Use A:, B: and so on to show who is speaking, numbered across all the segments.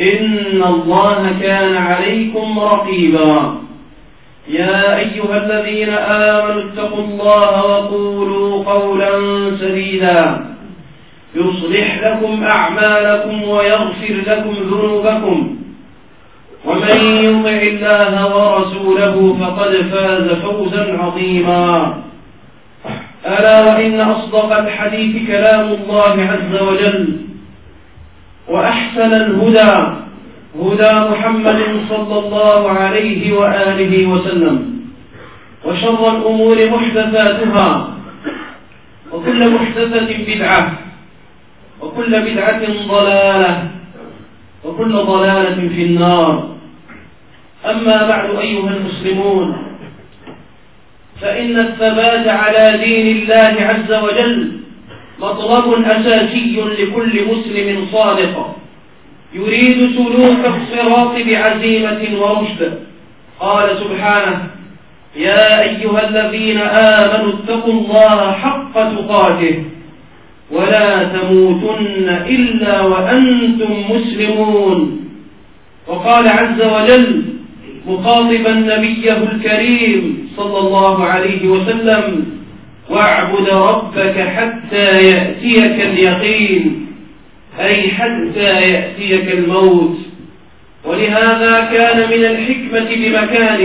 A: إن الله كان عليكم رقيبا. يا أيها الذين آمنوا اتقوا الله وقولوا قولا سديدا. يصلح لكم أعمالكم ويغفر لكم ذنوبكم. ومن يطع الله ورسوله فقد فاز فوزا عظيما. ألا وإن أصدق الحديث كلام الله عز وجل. وأحسن الهدى هدى محمد صلى الله عليه وآله وسلم. وشر الأمور محدثاتها وكل محدثة بدعة وكل بدعة ضلالة وكل ضلالة في النار. أما بعد أيها المسلمون فإن الثبات على دين الله عز وجل مطلب أساسي لكل مسلم صادق. يريد سلوك الصراط بعزيمة ورشد. قال سبحانه يا أيها الذين آمنوا اتقوا الله حق تقاته ولا تموتن إلا وأنتم مسلمون. وقال عز وجل مخاطبا نبيه الكريم صلى الله عليه وسلم واعبد ربك حتى يأتيك اليقين أي حتى يأتيك الموت. ولهذا كان من الحكمة بمكان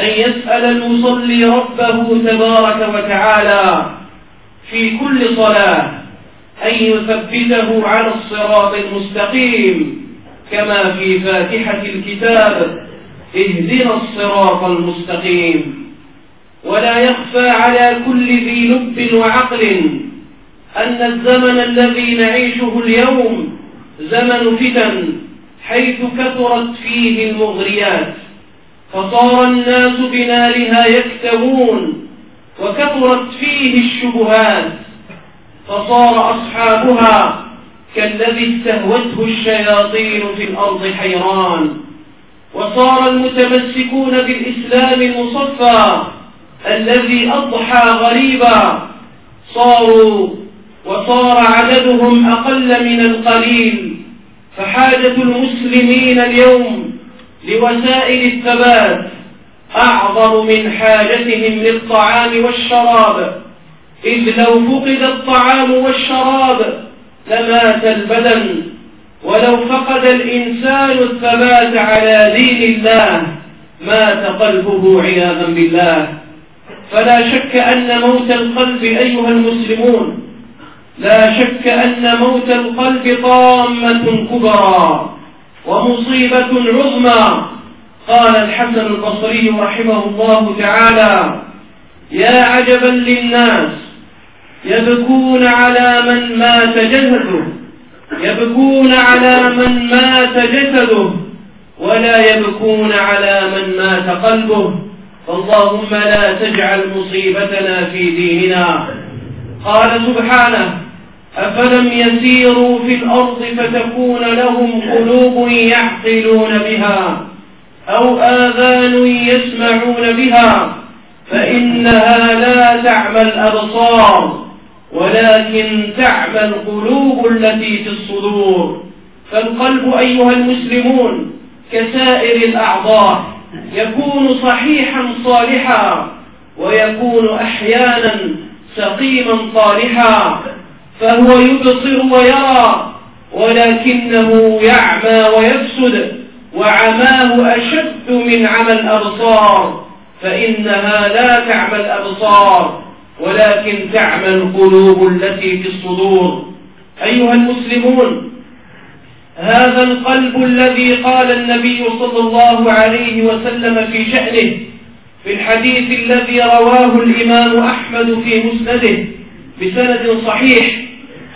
A: أن يسأل المصلي ربه تبارك وتعالى في كل صلاة أن يثبته على الصراط المستقيم كما في فاتحة الكتاب اهدنا الصراط المستقيم. ولا يخفى على كل ذي لب وعقل أن الزمن الذي نعيشه اليوم زمن فتن حيث كثرت فيه المغريات فصار الناس بنارها يكتبون وكثرت فيه الشبهات فصار أصحابها كالذي استهوته الشياطين في الأرض حيران وصار المتمسكون بالإسلام المصفى الذي أضحى غريبا صاروا وصار عددهم أقل من القليل فحاجة المسلمين اليوم لوسائل الثبات أعظم من حاجتهم للطعام والشراب. إذ لو فقد الطعام والشراب لمات البدن ولو فقد الإنسان الثبات على دين الله مات قلبه عياذا بالله. فلا شك أن موت القلب أيها المسلمون. لا شك أن موت القلب طامة كبرى ومصيبة عظمى. قال الحسن البصري رحمه الله تعالى يا عجبا للناس يبكون على من مات جسده يبكون على من مات جسده ولا يبكون على من مات قلبه. فاللهم لا تجعل مصيبتنا في ديننا. قال سبحانه أفلم يسيروا في الأرض فتكون لهم قلوب يعقلون بها أو آذان يسمعون بها فإنها لا تعمى الأبصار ولكن تعمى القلوب التي في الصدور. فالقلب أيها المسلمون كسائر الأعضاء يكون صحيحا صالحا ويكون أحيانا سقيما طالحا فهو يبصر ويرى ولكنه يعمى ويفسد وعماه أشد من عمى الأبصار فإنها لا تعمى الأبصار ولكن تعمى القلوب التي في الصدور. أيها المسلمون هذا القلب الذي قال النبي صلى الله عليه وسلم في شأنه في الحديث الذي رواه الإمام أحمد في مسنده بسند صحيح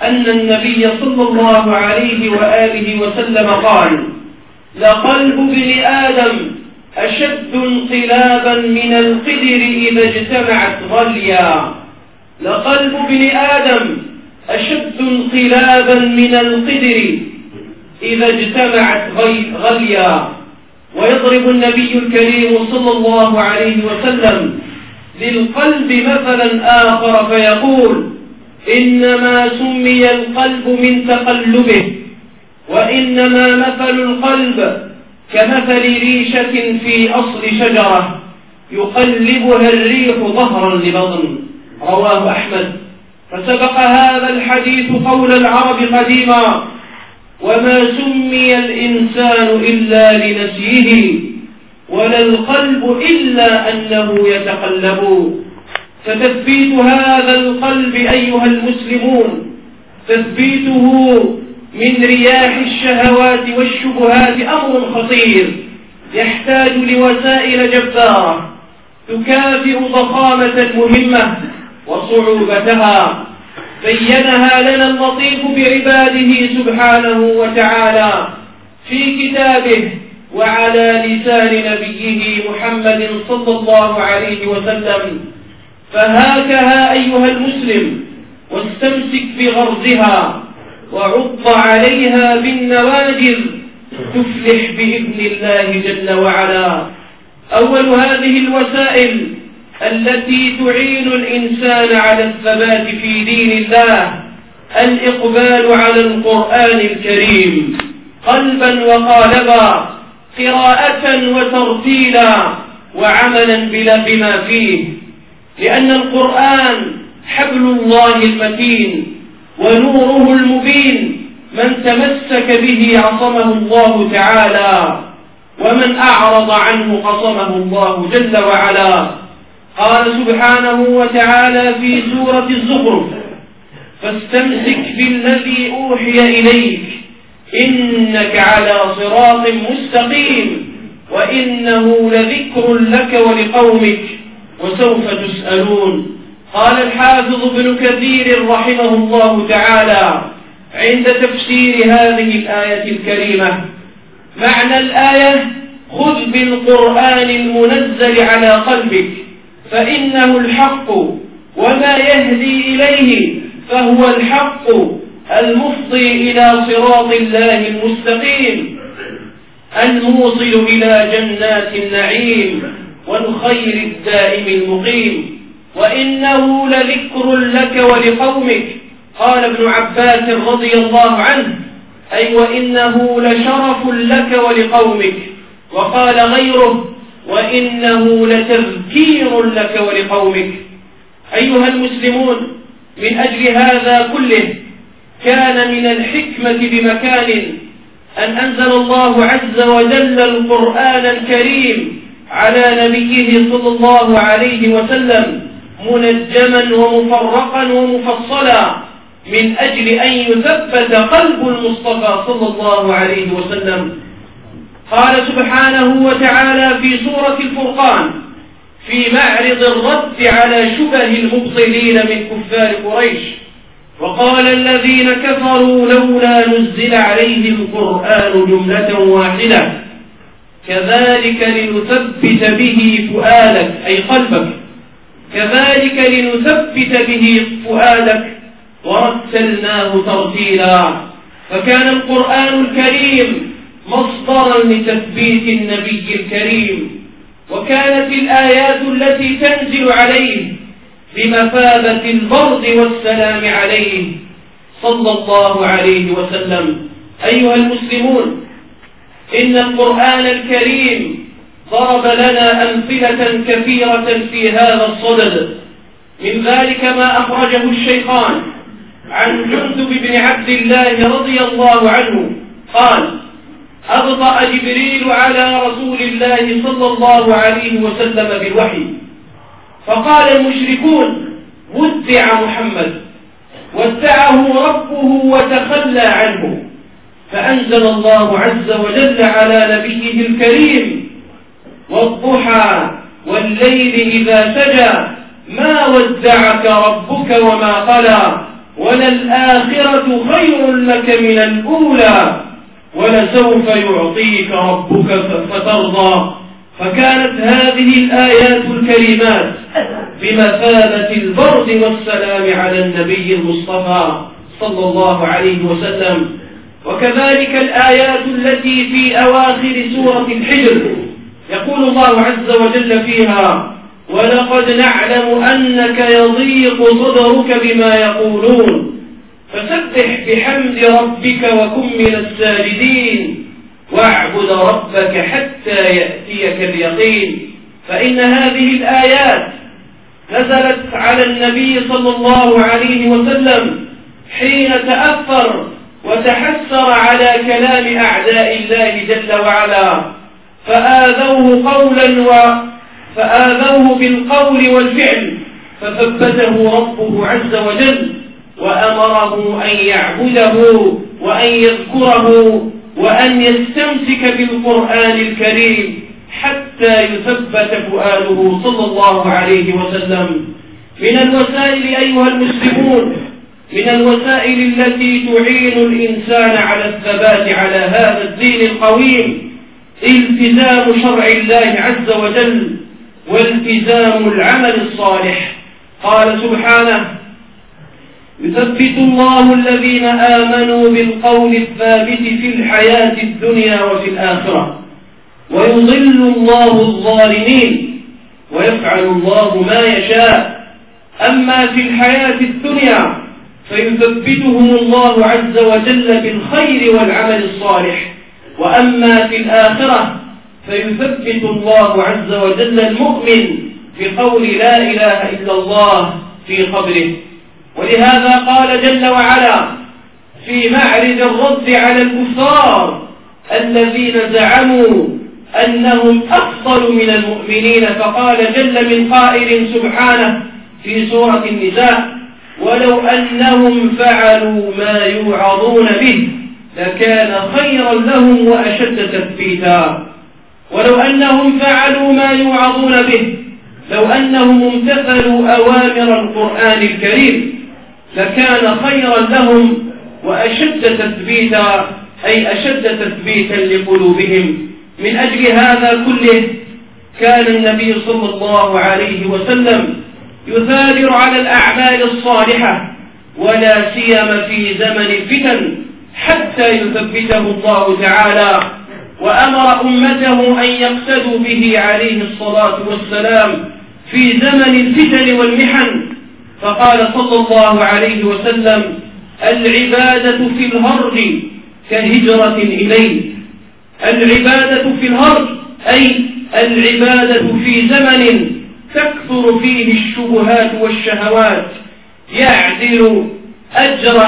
A: أن النبي صلى الله عليه وآله وسلم قال لقلب ابن آدم أشد انقلابا من القدر إذا اجتمعت غليا لقلب ابن آدم أشد انقلابا من القدر إذا اجتمعت غليا. ويضرب النبي الكريم صلى الله عليه وسلم للقلب مثلا آخر فيقول إنما سمي القلب من تقلبه وإنما مثل القلب كمثل ريشة في أصل شجرة يقلبها الريح ظهرا لبطن. رواه أحمد. فسبق هذا الحديث قول العرب قديما. وما سمي الإنسان إلا لنسيه ولا القلب إلا أنه يتقلب. فتثبيت هذا القلب أيها المسلمون تثبيته من رياح الشهوات والشبهات أمر خطير يحتاج لوسائل جبارة تكافئ ضخامة المهمة وصعوبتها. بينها لنا اللطيف بعباده سبحانه وتعالى في كتابه وعلى لسان نبيه محمد صلى الله عليه وسلم. فهاكها أيها المسلم واستمسك بغرزها وعض عليها بالنواجذ تفلح بإذن الله جل وعلا. أول هذه الوسائل التي تعين الإنسان على الثبات في دين الله الإقبال على القرآن الكريم قلبا وقالبا قراءة وترتيلا وعملا بلا بما فيه. لأن القرآن حبل الله المتين ونوره المبين من تمسك به عصمه الله تعالى ومن أعرض عنه قصمه الله جل وعلا. قال سبحانه وتعالى في سورة الزخرف فاستمسك بالذي أوحي إليك إنك على صراط مستقيم وإنه لذكر لك ولقومك وسوف تسألون. قال الحافظ ابن كثير رحمه الله تعالى عند تفسير هذه الآية الكريمة معنى الآية خذ بالقرآن المنزل على قلبك. فإنه الحق وما يهدي إليه فهو الحق المفضي إلى صراط الله المستقيم. الموصل إلى جنات النعيم والخير الدائم المقيم. وإنه لذكر لك ولقومك. قال ابن عباس رضي الله عنه أي وإنه لشرف لك ولقومك. وقال غيره وإنه لتذكير لك ولقومك. أيها المسلمون من أجل هذا كله كان من الحكمة بمكان أن أنزل الله عز وجل القرآن الكريم على نبيه صلى الله عليه وسلم منجما ومفرقا ومفصلا من أجل أن يثبت قلب المصطفى صلى الله عليه وسلم. قال سبحانه وتعالى في سورة الفرقان في معرض الرد على شبه المبطلين من كفار قريش. وقال الذين كفروا لولا نزل عليه القرآن جملة واحدة كذلك لنثبت به فؤادك. أي قلبك. كذلك لنثبت به فؤادك ورتلناه ترتيلا. فكان القرآن الكريم مصدرا لتثبيت النبي الكريم وكانت الآيات التي تنزل عليه بمثابة البرد والسلام عليه. صلى الله عليه وسلم. أيها المسلمون إن القرآن الكريم ضرب لنا أمثلة كثيرة في هذا الصدد. من ذلك ما أخرجه الشيخان عن جندب بن عبد الله رضي الله عنه. قال أبطأ جبريل على رسول الله صلى الله عليه وسلم بالوحي. فقال المشركون ودع محمد. ودعه ربه وتخلى عنه. فأنزل الله عز وجل على نبيه الكريم والضحى والليل إذا سجى ما ودعك ربك وما قلى وللآخرة خير لك من الأولى. ولسوف يعطيك ربك فترضى. فكانت هذه الآيات الكريمات بمثابة البرد والسلام على النبي المصطفى صلى الله عليه وسلم. وكذلك الآيات التي في أواخر سورة الحجر يقول الله عز وجل فيها ولقد نعلم أنك يضيق صدرك بما يقولون فسبح بحمد ربك وكن من الساجدين. واعبد ربك حتى يأتيك اليقين. فإن هذه الآيات نزلت على النبي صلى الله عليه وسلم حين تأثر وتحسر على كلام أعداء الله جل وعلا. فآذوه قولا و فآذوه بالقول والفعل. فثبته ربه عز وجل. وأمره أن يعبده وأن يذكره وأن يستمسك بالقرآن الكريم حتى يثبت فؤاده صلى الله عليه وسلم. من الوسائل أيها المسلمون من الوسائل التي تعين الإنسان على الثبات على هذا الدين القويم التزام شرع الله عز وجل والتزام العمل الصالح. قال سبحانه يثبت الله الذين آمنوا بالقول الثابت في الحياة الدنيا وفي الآخرة. ويضل الله الظالمين ويفعل الله ما يشاء. أما في الحياة الدنيا فيثبتهم الله عز وجل بالخير والعمل الصالح. وأما في الآخرة فيثبت الله عز وجل المؤمن بقول لا إله إلا الله في قبره. ولهذا قال جل وعلا في معرض الرد على الكفار الذين زعموا أنهم أفضل من المؤمنين فقال جل من قائل سبحانه في سورة النساء ولو أنهم فعلوا ما يوعظون به لكان خيرا لهم وأشد تثبيتا. ولو أنهم فعلوا ما يوعظون به لو أنهم امتثلوا أوامر القرآن الكريم لكان خيرا لهم وأشد تثبيتا أي أشد تثبيتا لقلوبهم. من أجل هذا كله كان النبي صلى الله عليه وسلم يثابر على الأعمال الصالحة ولا سيما في زمن الفتن حتى يثبته الله تعالى. وأمر أمته أن يقتدوا به عليه الصلاة والسلام في زمن الفتن والمحن. فقال صلى الله عليه وسلم العبادة في الهرج كهجرة إليه العبادة في الهرج أي العبادة في زمن تكثر فيه الشبهات والشهوات يعدل أجر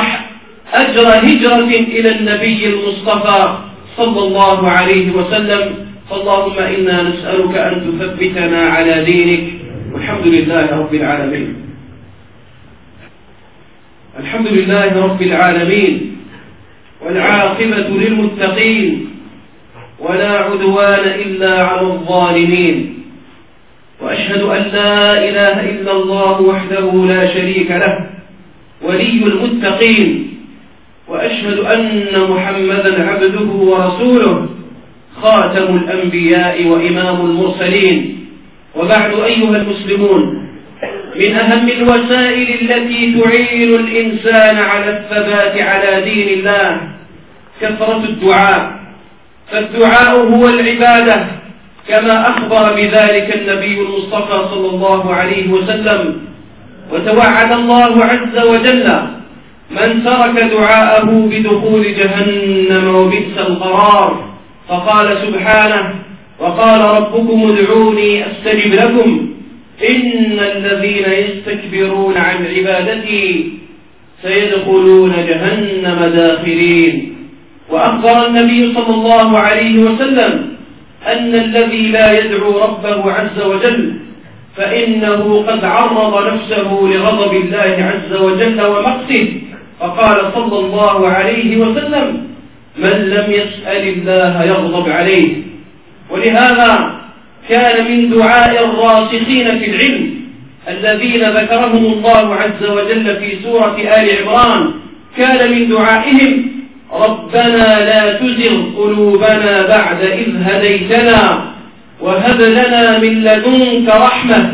A: أجر هجرة إلى النبي المصطفى صلى الله عليه وسلم. فاللهم إنا نسألك أن تثبتنا على دينك. والحمد لله رب العالمين. الحمد لله رب العالمين والعاقبة للمتقين ولا عدوان إلا على الظالمين. وأشهد أن لا إله إلا الله وحده لا شريك له ولي المتقين. وأشهد أن محمدا عبده ورسوله خاتم الأنبياء وإمام المرسلين. وبعد أيها المسلمون من أهم الوسائل التي تعين الإنسان على الثبات على دين الله كثرة الدعاء. فالدعاء هو العبادة كما أخبر بذلك النبي المصطفى صلى الله عليه وسلم. وتوعد الله عز وجل من ترك دعاءه بدخول جهنم وبئس القرار. فقال سبحانه وقال ربكم ادعوني أستجب لكم. إن الذين يستكبرون عن عبادتي سيدخلون جهنم داخرين. وأخبر النبي صلى الله عليه وسلم أن الذي لا يدعو ربه عز وجل فإنه قد عرض نفسه لغضب الله عز وجل ومقته. فقال صلى الله عليه وسلم من لم يسأل الله يغضب عليه. ولهذا كان من دعاء الراسخين في العلم الذين ذكرهم الله عز وجل في سورة آل عمران. كان من دعائهم ربنا لا تزغ قلوبنا بعد إذ هديتنا وهب لنا من لدنك رحمة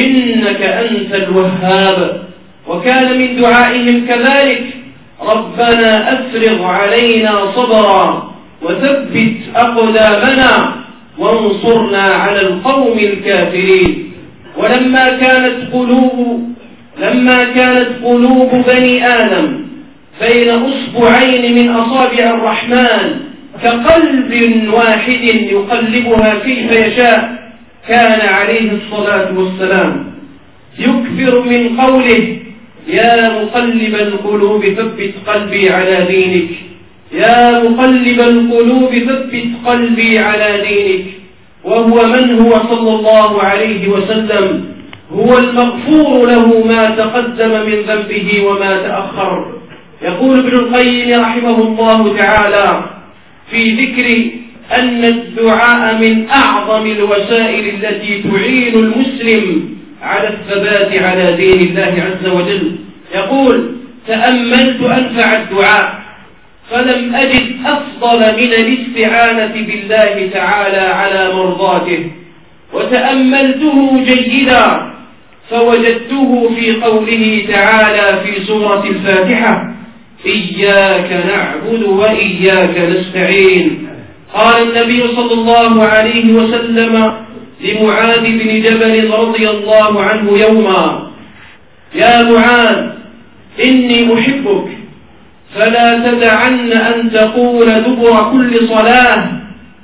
A: إنك أنت الوهاب. وكان من دعائهم كذلك ربنا أفرغ علينا صبرا وثبت أقدامنا وانصرنا على القوم الكافرين. ولما كانت قلوب لما كانت قلوب بني آدم بين أصبعين من أصابع الرحمن كقلب واحد يقلبها كيف يشاء كان عليه الصلاة والسلام. يكثر من قوله يا مقلب القلوب ثبت قلبي على دينك. يا مقلب القلوب ثبت قلبي على دينك وهو من هو صلى الله عليه وسلم. هو المغفور له ما تقدم من ذنبه وما تأخر. يقول ابن القيم رحمه الله تعالى في ذكر أن الدعاء من أعظم الوسائل التي تعين المسلم على الثبات على دين الله عز وجل. يقول تأملت أنفع الدعاء. فلم أجد أفضل من الاستعانة بالله تعالى على مرضاته. وتأملته جيدا فوجدته في قوله تعالى في سورة الفاتحة إياك نعبد وإياك نستعين. قال النبي صلى الله عليه وسلم لمعاذ بن جبل رضي الله عنه يوما يا معاذ إني أحبك فلا تدعن أن تقول دبر كل صلاة.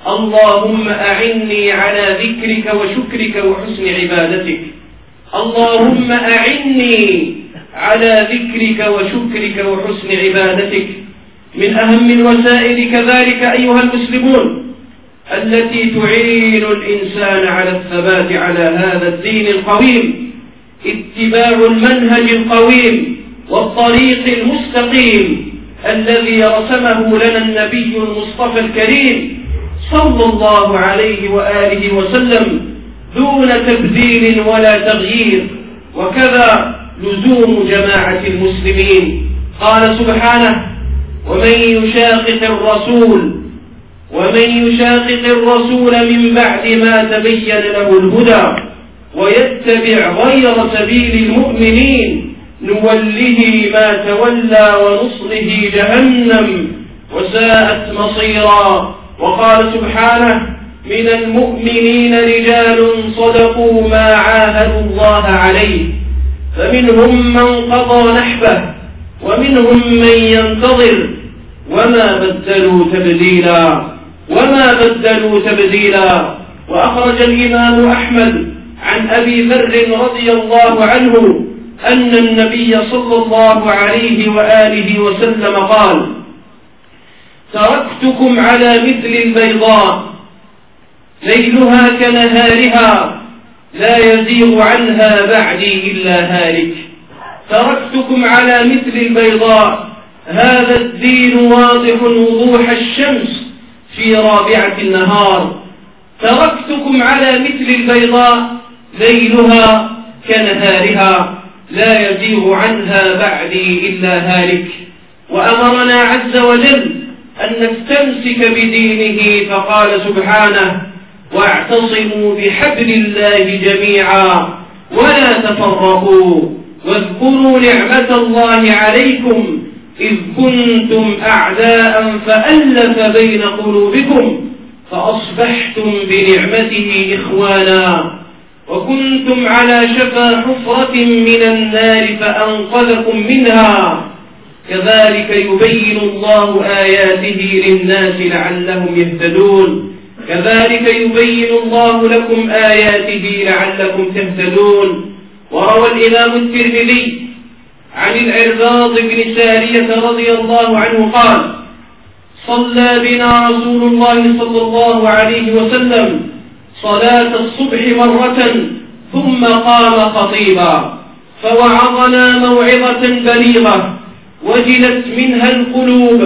A: اللهم أعني على ذكرك وشكرك وحسن عبادتك. اللهم أعني على ذكرك وشكرك وحسن عبادتك. من أهم الوسائل كذلك أيها المسلمون التي تعين الإنسان على الثبات على هذا الدين القويم. اتباع المنهج القويم والطريق المستقيم. الذي رسمه لنا النبي المصطفى الكريم صلى الله عليه وآله وسلم دون تبديل ولا تغيير. وكذا لزوم جماعة المسلمين. قال سبحانه ومن يشاقق الرسول ومن يشاقق الرسول من بعد ما تبين له الهدى ويتبع غير سبيل المؤمنين نوله ما تولى ونصله جهنم وساءت مصيرا. وقال سبحانه من المؤمنين رجال صدقوا ما عاهدوا الله عليه. فمنهم من قضى نحبه ومنهم من ينتظر. وما بدلوا تبديلا وما بدلوا تبديلا. وأخرج الإمام أحمد عن أبي ذر رضي الله عنه أن النبي صلى الله عليه وآله وسلم قال تركتكم على مثل البيضاء. ليلها كنهارها لا يزيغ عنها بعدي إلا هالك. تركتكم على مثل البيضاء. هذا الدين واضح وضوح الشمس في رابعة النهار. تركتكم على مثل البيضاء. ليلها كنهارها. لا يزيغ عنها بعدي إلا هالك. وأمرنا عز وجل أن نستمسك بدينه فقال سبحانه واعتصموا بحبل الله جميعا ولا تفرقوا واذكروا نعمة الله عليكم إذ كنتم أعداء فألف بين قلوبكم فأصبحتم بنعمته إخوانا. وكنتم على شفا حفرة من النار فأنقذكم منها. كذلك يبين الله آياته للناس لعلهم يهتدون. كذلك يبين الله لكم آياته لعلكم تهتدون. وروى الإمام الترمذي عن العرباض بن سارية رضي الله عنه قال صلى بنا رسول الله صلى الله عليه وسلم صلاة الصبح مرة ثم قام خطيبا فوعظنا موعظة بليغة وجلت منها القلوب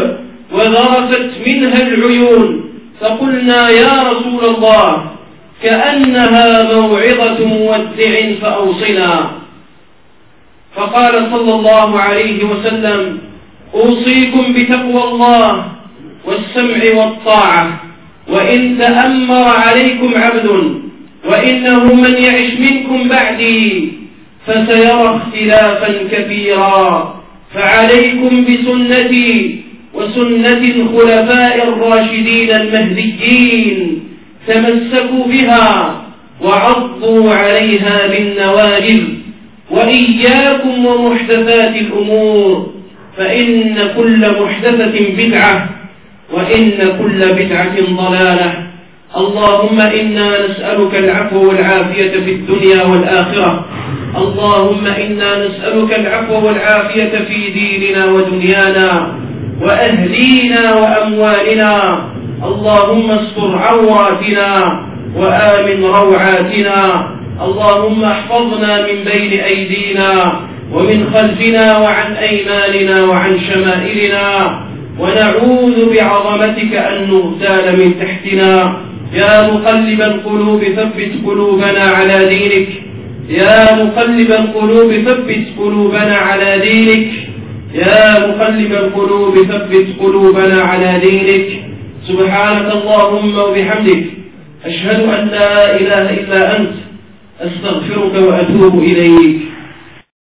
A: وذرفت منها العيون فقلنا يا رسول الله كأنها موعظة مودع فأوصنا. فقال صلى الله عليه وسلم أوصيكم بتقوى الله والسمع والطاعة. وإن تأمر عليكم عبد وإنه من يعش منكم بعدي فسيرى اختلافا كثيرا فعليكم بسنتي وسنة الخلفاء الراشدين المهديين تمسكوا بها وعضوا عليها بالنواجذ وإياكم ومحدثات الأمور فإن كل محدثة بدعة وإن كل بدعة ضلالة. اللهم إنا نسألك العفو والعافية في الدنيا والآخرة. اللهم إنا نسألك العفو والعافية في ديننا ودنيانا وأهلينا وأموالنا. اللهم استر عوراتنا وآمن روعاتنا. اللهم احفظنا من بين أيدينا ومن خلفنا وعن أيماننا وعن شمائلنا. ونعوذ بعظمتك أن نغتال من تحتنا. يا مقلب القلوب ثبت قلوبنا على دينك. يا مقلب القلوب ثبت قلوبنا على دينك. يا مقلب القلوب ثبت قلوبنا على دينك. سبحانك اللهم وبحمدك. أشهد أن لا إله إلا أنت. أستغفرك وأتوب إليك.